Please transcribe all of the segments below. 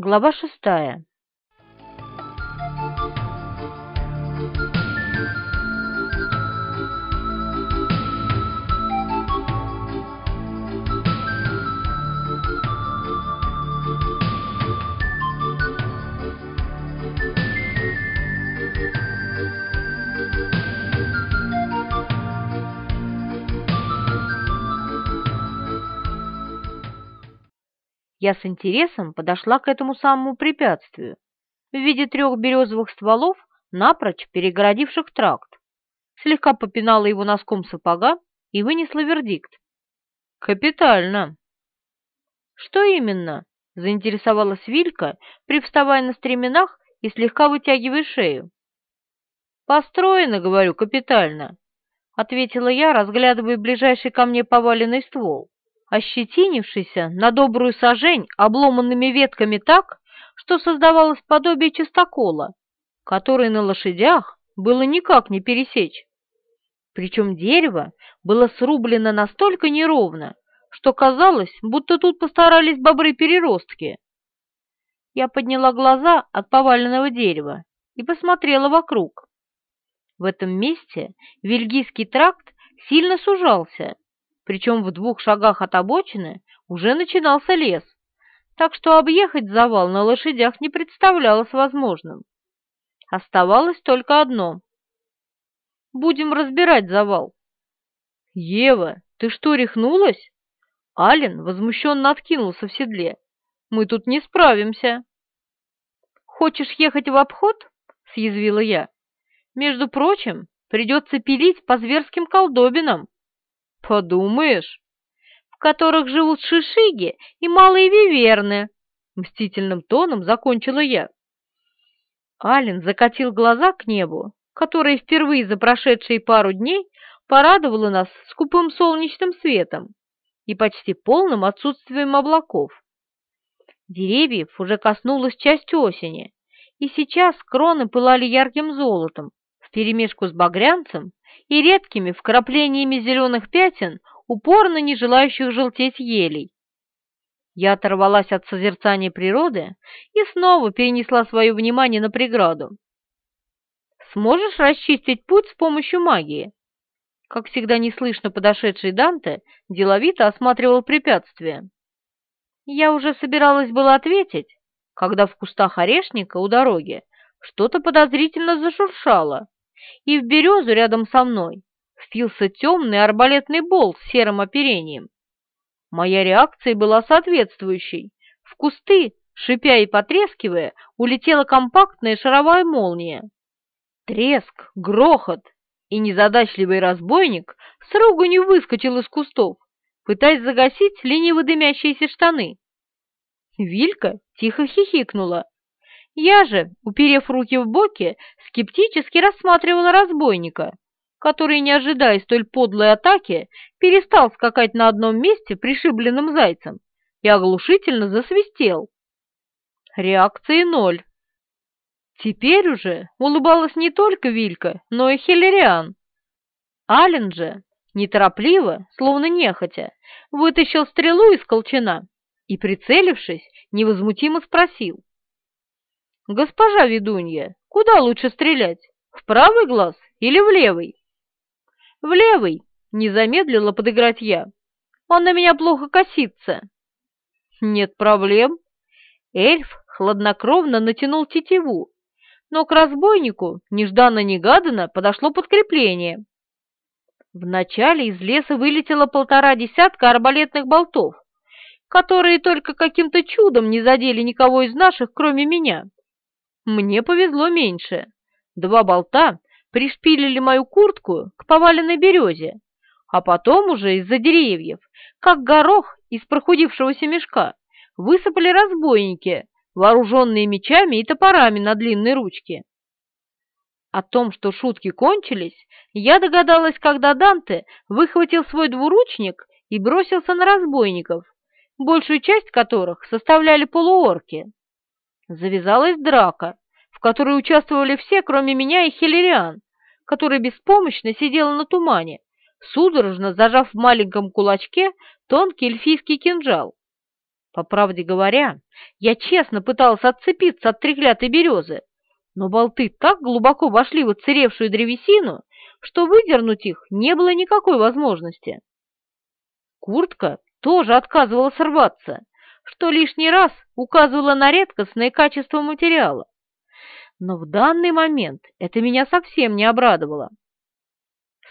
Глава шестая. Я с интересом подошла к этому самому препятствию в виде трех березовых стволов, напрочь перегородивших тракт, слегка попинала его носком сапога и вынесла вердикт. «Капитально!» «Что именно?» — заинтересовалась Вилька, привставая на стременах и слегка вытягивая шею. «Построено, говорю, капитально», — ответила я, разглядывая ближайший ко мне поваленный ствол ощетинившийся на добрую сажень обломанными ветками так, что создавалось подобие частокола, который на лошадях было никак не пересечь. Причем дерево было срублено настолько неровно, что казалось, будто тут постарались бобры-переростки. Я подняла глаза от поваленного дерева и посмотрела вокруг. В этом месте Вильгийский тракт сильно сужался, причем в двух шагах от обочины уже начинался лес, так что объехать завал на лошадях не представлялось возможным. Оставалось только одно. Будем разбирать завал. «Ева, ты что, рехнулась?» Ален возмущенно откинулся в седле. «Мы тут не справимся». «Хочешь ехать в обход?» — съязвила я. «Между прочим, придется пилить по зверским колдобинам». «Подумаешь, в которых живут шишиги и малые виверны», — мстительным тоном закончила я. Ален закатил глаза к небу, которое впервые за прошедшие пару дней порадовало нас скупым солнечным светом и почти полным отсутствием облаков. Деревьев уже коснулась часть осени, и сейчас кроны пылали ярким золотом вперемешку с багрянцем и редкими вкраплениями зеленых пятен, упорно не желающих желтеть елей. Я оторвалась от созерцания природы и снова перенесла свое внимание на преграду. «Сможешь расчистить путь с помощью магии?» Как всегда неслышно подошедший Данте деловито осматривал препятствия. Я уже собиралась было ответить, когда в кустах орешника у дороги что-то подозрительно зашуршало, и в березу рядом со мной впился темный арбалетный болт с серым оперением. Моя реакция была соответствующей. В кусты, шипя и потрескивая, улетела компактная шаровая молния. Треск, грохот, и незадачливый разбойник с руганью выскочил из кустов, пытаясь загасить лениво дымящиеся штаны. Вилька тихо хихикнула, я же, уперев руки в боки, скептически рассматривала разбойника, который, не ожидая столь подлой атаки, перестал скакать на одном месте пришибленным зайцем и оглушительно засвистел. Реакции ноль. Теперь уже улыбалась не только Вилька, но и Хиллериан. Ален же, неторопливо, словно нехотя, вытащил стрелу из колчана и, прицелившись, невозмутимо спросил. «Госпожа ведунья, куда лучше стрелять, в правый глаз или в левый?» «В левый», — не замедлила подыграть я. «Он на меня плохо косится». «Нет проблем». Эльф хладнокровно натянул тетиву, но к разбойнику нежданно-негаданно подошло подкрепление. Вначале из леса вылетело полтора десятка арбалетных болтов, которые только каким-то чудом не задели никого из наших, кроме меня. Мне повезло меньше. Два болта пришпилили мою куртку к поваленной березе, а потом уже из-за деревьев, как горох из прохудившегося мешка, высыпали разбойники, вооруженные мечами и топорами на длинной ручке. О том, что шутки кончились, я догадалась, когда Данте выхватил свой двуручник и бросился на разбойников, большую часть которых составляли полуорки. Завязалась драка, в которой участвовали все, кроме меня и Хиллериан, который беспомощно сидела на тумане, судорожно зажав в маленьком кулачке тонкий эльфийский кинжал. По правде говоря, я честно пытался отцепиться от треклятой березы, но болты так глубоко вошли в отсыревшую древесину, что выдернуть их не было никакой возможности. Куртка тоже отказывала сорваться, что лишний раз указывало на редкостное качество материала. Но в данный момент это меня совсем не обрадовало.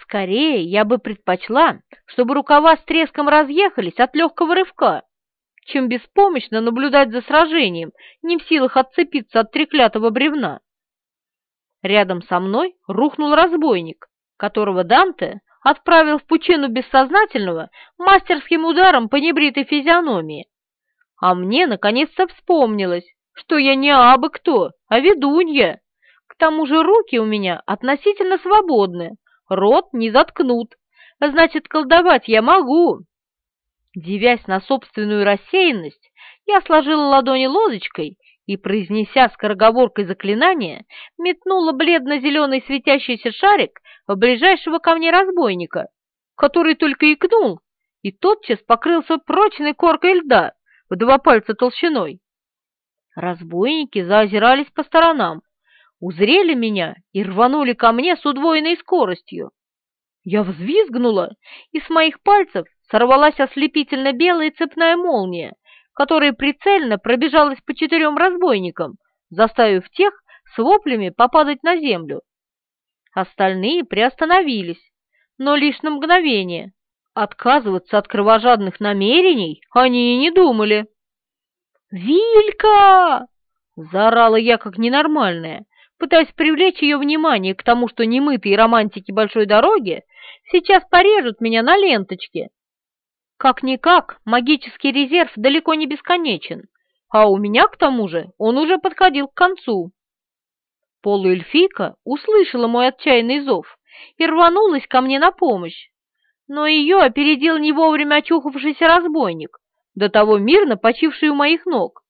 Скорее, я бы предпочла, чтобы рукава с треском разъехались от легкого рывка, чем беспомощно наблюдать за сражением, не в силах отцепиться от треклятого бревна. Рядом со мной рухнул разбойник, которого Данте отправил в пучину бессознательного мастерским ударом по небритой физиономии. А мне наконец-то вспомнилось, что я не абы кто, а ведунья. К тому же руки у меня относительно свободны, рот не заткнут, значит, колдовать я могу. Девясь на собственную рассеянность, я сложила ладони лодочкой и, произнеся скороговоркой заклинание, метнула бледно-зеленый светящийся шарик в ближайшего ко мне разбойника, который только икнул и тотчас покрылся прочной коркой льда в два пальца толщиной. Разбойники заозирались по сторонам, узрели меня и рванули ко мне с удвоенной скоростью. Я взвизгнула, и с моих пальцев сорвалась ослепительно белая цепная молния, которая прицельно пробежалась по четырем разбойникам, заставив тех с воплями попадать на землю. Остальные приостановились, но лишь на мгновение. Отказываться от кровожадных намерений они и не думали. «Вилька!» — заорала я как ненормальная, пытаясь привлечь ее внимание к тому, что немытые романтики большой дороги сейчас порежут меня на ленточке. Как-никак, магический резерв далеко не бесконечен, а у меня, к тому же, он уже подходил к концу. Полуэльфийка услышала мой отчаянный зов и рванулась ко мне на помощь, но ее опередил не вовремя очухавшийся разбойник, до того мирно почивший у моих ног.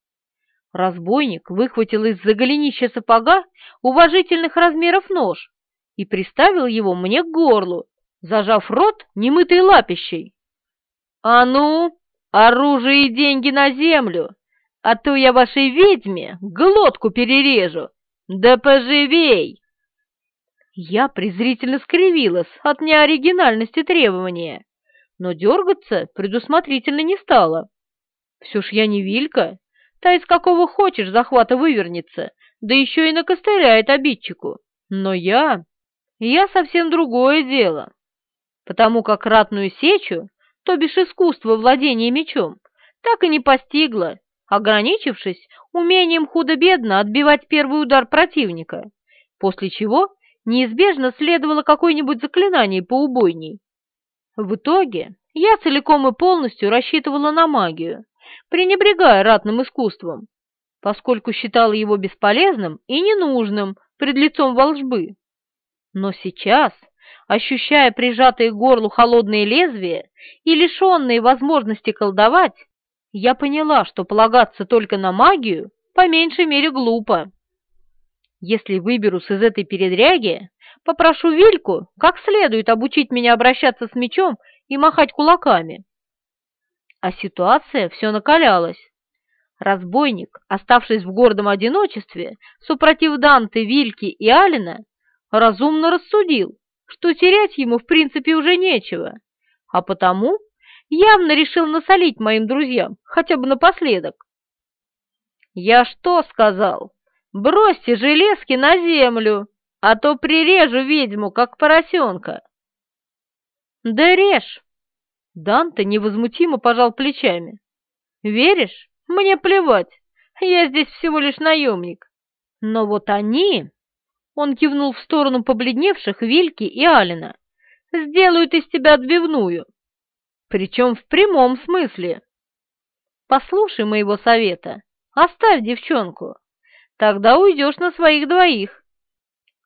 Разбойник выхватил из-за голенища сапога уважительных размеров нож и приставил его мне к горлу, зажав рот немытой лапищей. «А ну, оружие и деньги на землю, а то я вашей ведьме глотку перережу!» «Да поживей!» Я презрительно скривилась от неоригинальности требования, но дергаться предусмотрительно не стала. Все ж я не Вилька, та из какого хочешь захвата вывернется, да еще и накостыряет обидчику. Но я... я совсем другое дело, потому как ратную сечу, то бишь искусство владения мечом, так и не постигла ограничившись умением худо-бедно отбивать первый удар противника, после чего неизбежно следовало какое-нибудь заклинание поубойней. В итоге я целиком и полностью рассчитывала на магию, пренебрегая ратным искусством, поскольку считала его бесполезным и ненужным пред лицом волжбы. Но сейчас, ощущая прижатые к горлу холодные лезвия и лишенные возможности колдовать, я поняла, что полагаться только на магию по меньшей мере глупо. Если выберусь из этой передряги, попрошу Вильку как следует обучить меня обращаться с мечом и махать кулаками. А ситуация все накалялась. Разбойник, оставшись в гордом одиночестве, супротив Данте, Вильки и Алина, разумно рассудил, что терять ему в принципе уже нечего, а потому явно решил насолить моим друзьям, хотя бы напоследок. «Я что сказал? Бросьте железки на землю, а то прирежу ведьму, как поросенка!» «Да режь!» Данте невозмутимо пожал плечами. «Веришь? Мне плевать, я здесь всего лишь наемник. Но вот они...» Он кивнул в сторону побледневших Вильки и Алина. «Сделают из тебя отбивную причем в прямом смысле. Послушай моего совета, оставь девчонку, тогда уйдешь на своих двоих.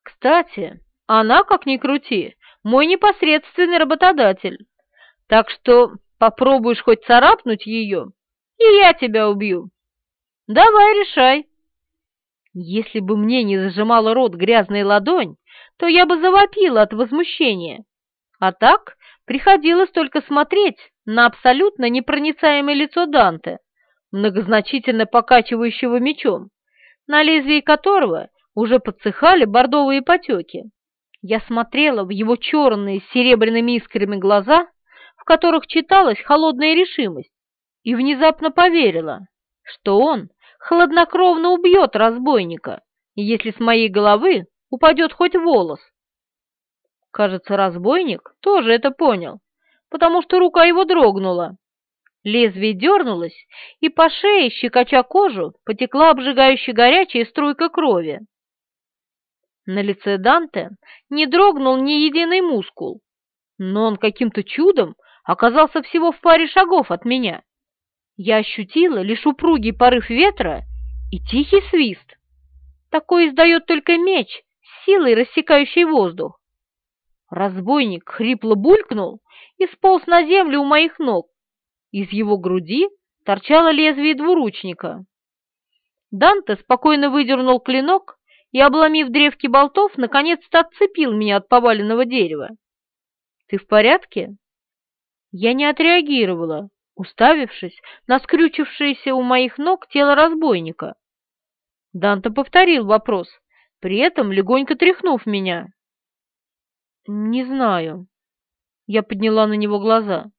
Кстати, она, как ни крути, мой непосредственный работодатель, так что попробуешь хоть царапнуть ее, и я тебя убью. Давай, решай. Если бы мне не зажимала рот грязная ладонь, то я бы завопила от возмущения. А так Приходилось только смотреть на абсолютно непроницаемое лицо Данте, многозначительно покачивающего мечом, на лезвии которого уже подсыхали бордовые потеки. Я смотрела в его черные с серебряными искрами глаза, в которых читалась холодная решимость, и внезапно поверила, что он хладнокровно убьет разбойника, если с моей головы упадет хоть волос. Кажется, разбойник тоже это понял, потому что рука его дрогнула. Лезвие дернулось, и по шее, щекоча кожу, потекла обжигающая горячая струйка крови. На лице Данте не дрогнул ни единый мускул, но он каким-то чудом оказался всего в паре шагов от меня. Я ощутила лишь упругий порыв ветра и тихий свист. Такой издает только меч, силой рассекающий воздух. Разбойник хрипло булькнул и сполз на землю у моих ног. Из его груди торчало лезвие двуручника. Данте спокойно выдернул клинок и, обломив древки болтов, наконец-то отцепил меня от поваленного дерева. «Ты в порядке?» Я не отреагировала, уставившись на скрючившееся у моих ног тело разбойника. Данте повторил вопрос, при этом легонько тряхнув меня. «Не знаю». Я подняла на него глаза.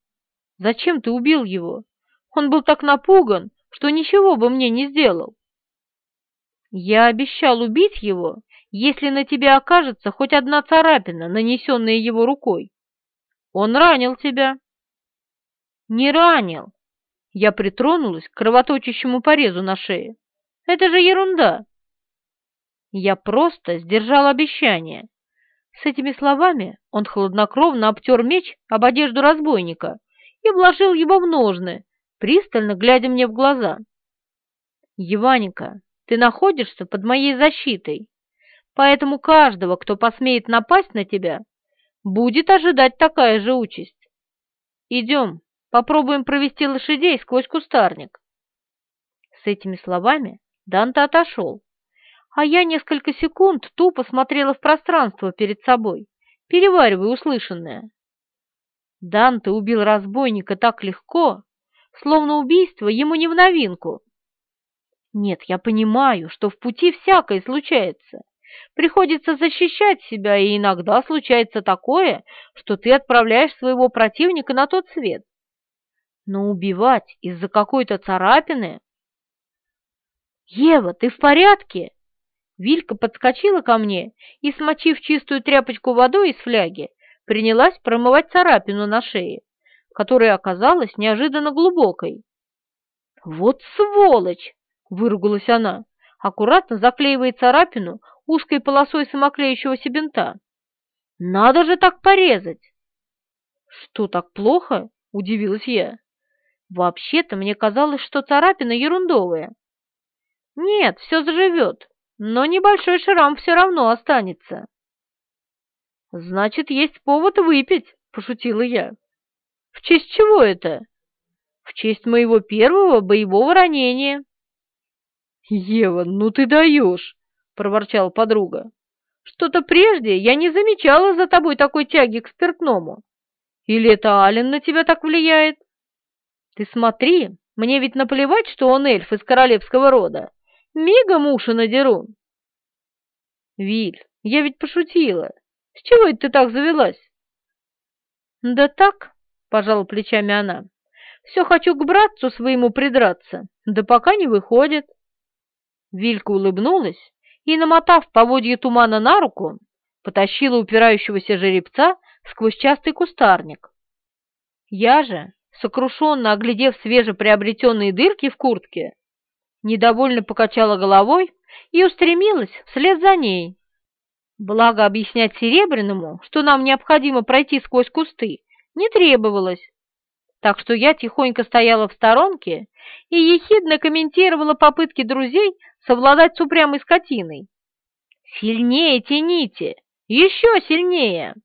«Зачем ты убил его? Он был так напуган, что ничего бы мне не сделал». «Я обещал убить его, если на тебе окажется хоть одна царапина, нанесенная его рукой. Он ранил тебя». «Не ранил». Я притронулась к кровоточащему порезу на шее. «Это же ерунда». Я просто сдержал обещание. С этими словами он хладнокровно обтер меч об одежду разбойника и вложил его в ножны, пристально глядя мне в глаза. «Еваника, ты находишься под моей защитой, поэтому каждого, кто посмеет напасть на тебя, будет ожидать такая же участь. Идем, попробуем провести лошадей сквозь кустарник». С этими словами Данте отошел, а я несколько секунд тупо смотрела в пространство перед собой, переваривая услышанное. Данте убил разбойника так легко, словно убийство ему не в новинку. Нет, я понимаю, что в пути всякое случается. Приходится защищать себя, и иногда случается такое, что ты отправляешь своего противника на тот свет. Но убивать из-за какой-то царапины... «Ева, ты в порядке?» Вилька подскочила ко мне и, смочив чистую тряпочку водой из фляги, принялась промывать царапину на шее, которая оказалась неожиданно глубокой. «Вот сволочь!» — выругалась она, аккуратно заклеивая царапину узкой полосой самоклеющегося бинта. «Надо же так порезать!» «Что, так плохо?» — удивилась я. «Вообще-то мне казалось, что царапина ерундовая». «Нет, все заживет, но небольшой шрам все равно останется. «Значит, есть повод выпить», — пошутила я. «В честь чего это?» «В честь моего первого боевого ранения». «Ева, ну ты даешь!» — проворчала подруга. «Что-то прежде я не замечала за тобой такой тяги к спиртному. Или это Ален на тебя так влияет? Ты смотри, мне ведь наплевать, что он эльф из королевского рода. Мигом уши надеру. Виль, я ведь пошутила. С чего это ты так завелась? Да так, пожала плечами она. Все хочу к братцу своему придраться, да пока не выходит. Вилька улыбнулась и, намотав поводье тумана на руку, потащила упирающегося жеребца сквозь частый кустарник. Я же, сокрушенно оглядев свежеприобретенные дырки в куртке, недовольно покачала головой и устремилась вслед за ней. Благо объяснять Серебряному, что нам необходимо пройти сквозь кусты, не требовалось. Так что я тихонько стояла в сторонке и ехидно комментировала попытки друзей совладать с упрямой скотиной. «Сильнее тяните! Еще сильнее!»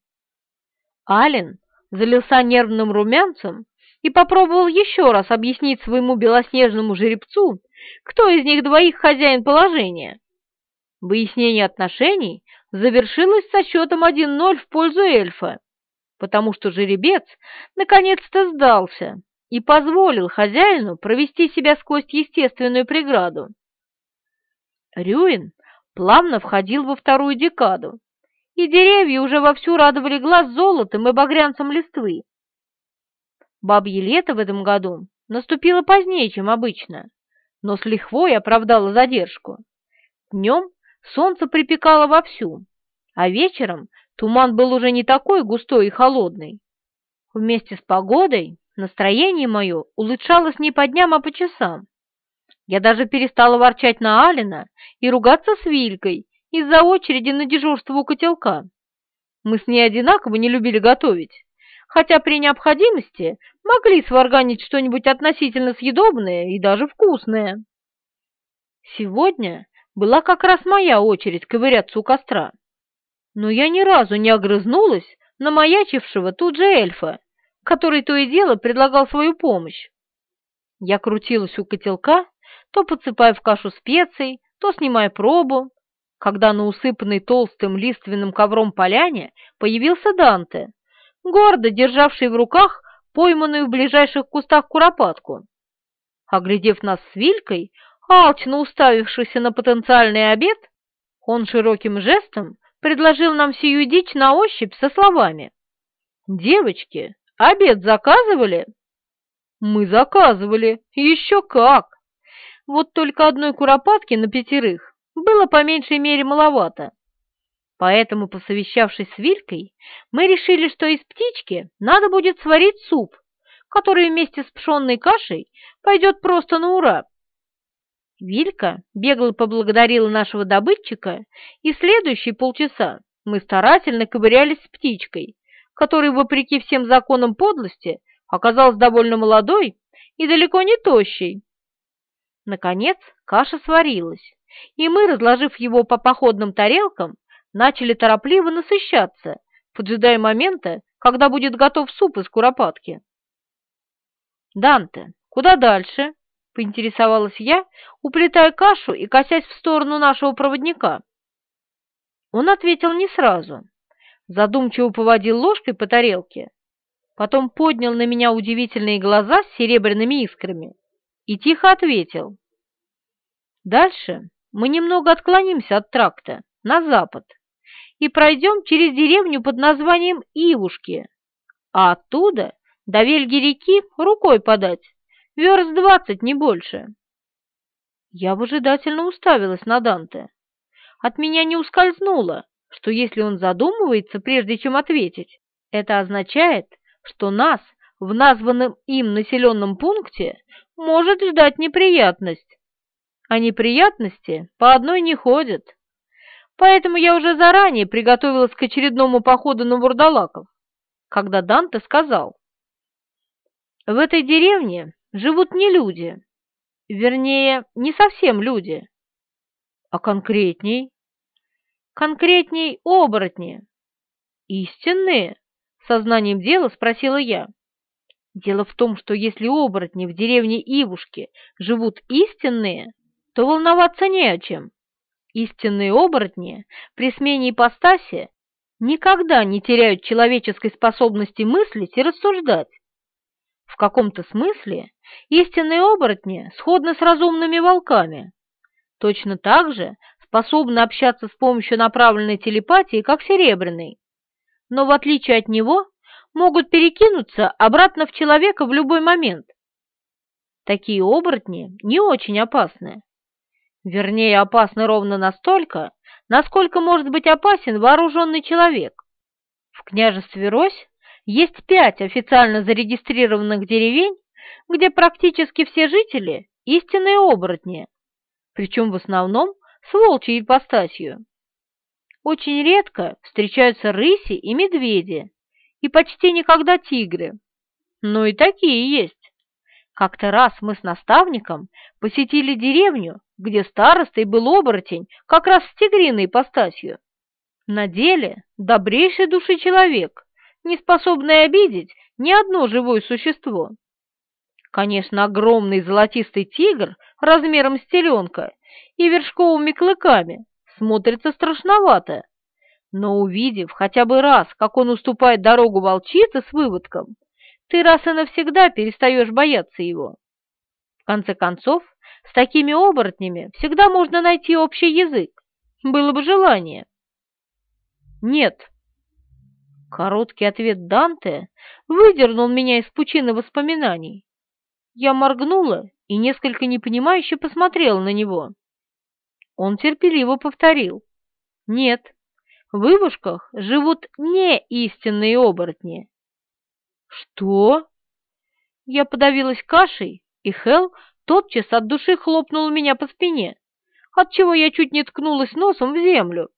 Ален залился нервным румянцем и попробовал еще раз объяснить своему белоснежному жеребцу, кто из них двоих хозяин положения. Выяснение отношений завершилось со счетом 1-0 в пользу эльфа, потому что жеребец наконец-то сдался и позволил хозяину провести себя сквозь естественную преграду. Рюин плавно входил во вторую декаду, и деревья уже вовсю радовали глаз золотом и багрянцем листвы. Бабье лето в этом году наступило позднее, чем обычно, но с лихвой оправдало задержку. Днем солнце припекало вовсю, а вечером туман был уже не такой густой и холодный. Вместе с погодой настроение мое улучшалось не по дням, а по часам. Я даже перестала ворчать на Алина и ругаться с Вилькой из-за очереди на дежурство у котелка. Мы с ней одинаково не любили готовить, хотя при необходимости могли сварганить что-нибудь относительно съедобное и даже вкусное. Сегодня была как раз моя очередь ковыряться у костра, но я ни разу не огрызнулась на маячившего тут же эльфа, который то и дело предлагал свою помощь. Я крутилась у котелка, то подсыпая в кашу специй, то снимая пробу, когда на усыпанной толстым лиственным ковром поляне появился Данте, гордо державший в руках пойманную в ближайших кустах куропатку. Оглядев нас с Вилькой, алчно уставившийся на потенциальный обед, он широким жестом предложил нам сию дичь на ощупь со словами. «Девочки, обед заказывали?» «Мы заказывали, еще как!» Вот только одной куропатки на пятерых было по меньшей мере маловато. Поэтому, посовещавшись с Вилькой, мы решили, что из птички надо будет сварить суп, который вместе с пшенной кашей пойдет просто на ура. Вилька бегло поблагодарила нашего добытчика, и следующие полчаса мы старательно ковырялись с птичкой, которая, вопреки всем законам подлости, оказалась довольно молодой и далеко не тощей. Наконец каша сварилась, и мы, разложив его по походным тарелкам, начали торопливо насыщаться, поджидая момента, когда будет готов суп из куропатки. «Данте, куда дальше?» — поинтересовалась я, уплетая кашу и косясь в сторону нашего проводника. Он ответил не сразу, задумчиво поводил ложкой по тарелке, потом поднял на меня удивительные глаза с серебряными искрами и тихо ответил. «Дальше мы немного отклонимся от тракта, на запад, и пройдем через деревню под названием Ивушки, а оттуда до Вельги-реки рукой подать, верст двадцать, не больше. Я выжидательно уставилась на Данте. От меня не ускользнуло, что если он задумывается, прежде чем ответить, это означает, что нас в названном им населенном пункте может ждать неприятность. А неприятности по одной не ходят. Поэтому я уже заранее приготовилась к очередному походу на вурдалаков, когда Данте сказал, «В этой деревне живут не люди, вернее, не совсем люди, а конкретней, конкретней оборотни, истинные, сознанием дела спросила я. Дело в том, что если оборотни в деревне Ивушки живут истинные, то волноваться не о чем. Истинные оборотни при смене ипостаси никогда не теряют человеческой способности мыслить и рассуждать. В каком-то смысле истинные оборотни сходны с разумными волками. Точно так же способны общаться с помощью направленной телепатии, как серебряный. Но в отличие от него, могут перекинуться обратно в человека в любой момент. Такие оборотни не очень опасны. Вернее, опасны ровно настолько, насколько может быть опасен вооруженный человек. В княжестве Рось есть пять официально зарегистрированных деревень, где практически все жители – истинные оборотни, причем в основном с волчьей ипостасью. Очень редко встречаются рыси и медведи, и почти никогда тигры. Но и такие есть. Как-то раз мы с наставником посетили деревню, где старостой был оборотень как раз с тигриной ипостасью. На деле добрейший души человек, не способный обидеть ни одно живое существо. Конечно, огромный золотистый тигр размером с теленка и вершковыми клыками смотрится страшновато, но увидев хотя бы раз, как он уступает дорогу волчице с выводком, ты раз и навсегда перестаешь бояться его. В конце концов, с такими оборотнями всегда можно найти общий язык. Было бы желание. Нет. Короткий ответ Данте выдернул меня из пучины воспоминаний. Я моргнула и несколько непонимающе посмотрела на него. Он терпеливо повторил. Нет, в Ивушках живут не истинные оборотни. Что? Я подавилась кашей, и Хел тотчас от души хлопнул меня по спине, отчего я чуть не ткнулась носом в землю.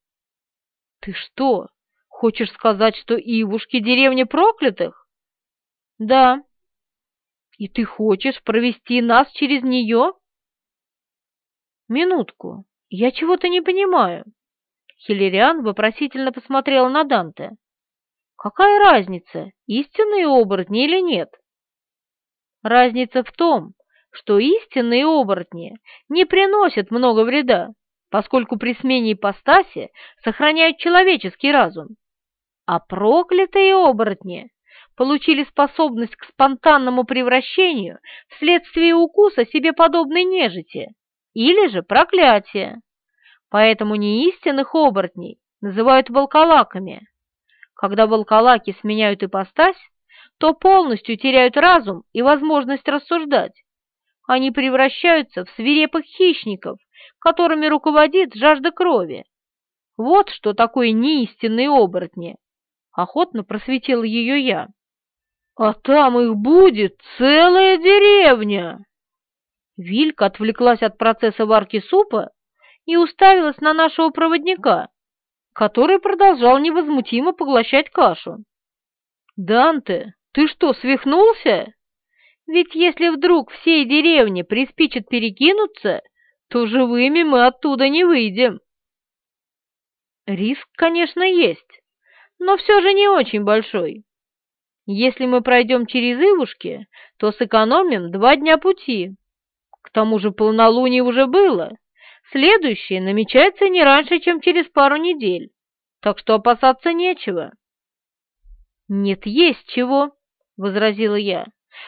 Ты что, хочешь сказать, что Ивушки — деревня проклятых? Да. И ты хочешь провести нас через нее? Минутку, я чего-то не понимаю. Хиллериан вопросительно посмотрел на Данте. Какая разница, истинные оборотни или нет? Разница в том, что истинные оборотни не приносят много вреда, поскольку при смене ипостаси сохраняют человеческий разум, а проклятые оборотни получили способность к спонтанному превращению вследствие укуса себе подобной нежити или же проклятия. Поэтому неистинных оборотней называют волколаками. Когда волколаки сменяют ипостась, то полностью теряют разум и возможность рассуждать. Они превращаются в свирепых хищников, которыми руководит жажда крови. Вот что такое неистинные оборотни. Охотно просветил ее я. А там их будет целая деревня. Вилька отвлеклась от процесса варки супа и уставилась на нашего проводника, который продолжал невозмутимо поглощать кашу. «Данте, ты что, свихнулся? Ведь если вдруг всей деревне приспичит перекинуться, то живыми мы оттуда не выйдем». Риск, конечно, есть, но все же не очень большой. Если мы пройдем через Ивушки, то сэкономим два дня пути. К тому же полнолуние уже было. Следующее намечается не раньше, чем через пару недель, так что опасаться нечего. «Нет, есть чего», — возразила я.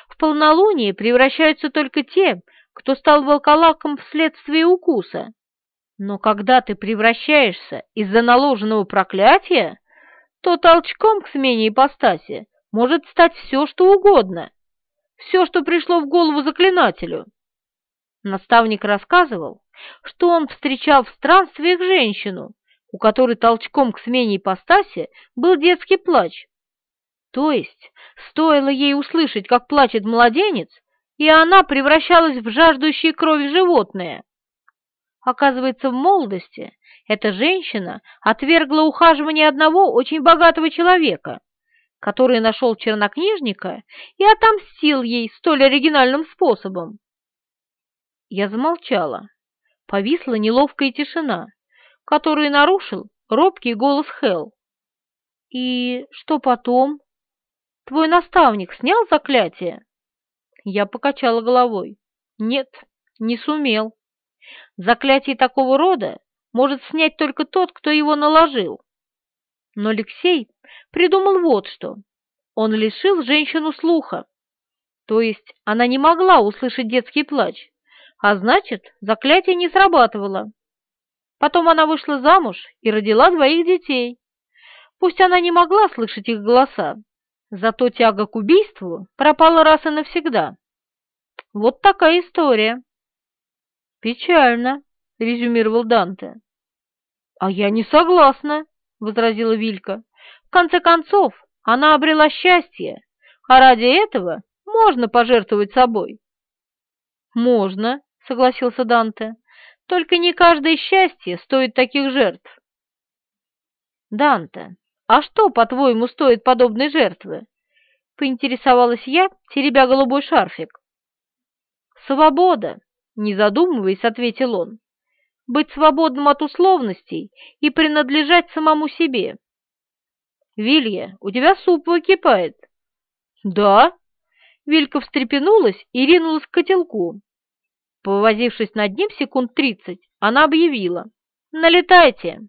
«В полнолуние превращаются только те, кто стал волколаком вследствие укуса. Но когда ты превращаешься из-за наложенного проклятия, то толчком к смене ипостаси может стать все, что угодно, все, что пришло в голову заклинателю. Наставник рассказывал, что он встречал в странствиях женщину, у которой толчком к смене ипостаси был детский плач. То есть, стоило ей услышать, как плачет младенец, и она превращалась в жаждущее крови животное. Оказывается, в молодости эта женщина отвергла ухаживание одного очень богатого человека, который нашел чернокнижника и отомстил ей столь оригинальным способом. Я замолчала. Повисла неловкая тишина, которую нарушил робкий голос Хел. «И что потом? Твой наставник снял заклятие?» Я покачала головой. «Нет, не сумел. Заклятие такого рода может снять только тот, кто его наложил. Но Алексей придумал вот что. Он лишил женщину слуха. То есть она не могла услышать детский плач, а значит, заклятие не срабатывало. Потом она вышла замуж и родила двоих детей. Пусть она не могла слышать их голоса, зато тяга к убийству пропала раз и навсегда. Вот такая история. «Печально», — резюмировал Данте. «А я не согласна», возразила Вилька. «В конце концов, она обрела счастье, а ради этого можно пожертвовать собой». «Можно», — согласился Данте, — «только не каждое счастье стоит таких жертв». «Данте, а что, по-твоему, стоит подобной жертвы?» — поинтересовалась я, теребя голубой шарфик. «Свобода», — не задумываясь, ответил он быть свободным от условностей и принадлежать самому себе. «Вилья, у тебя суп выкипает». «Да?» Вилька встрепенулась и ринулась к котелку. Повозившись над ним секунд тридцать, она объявила. «Налетайте!»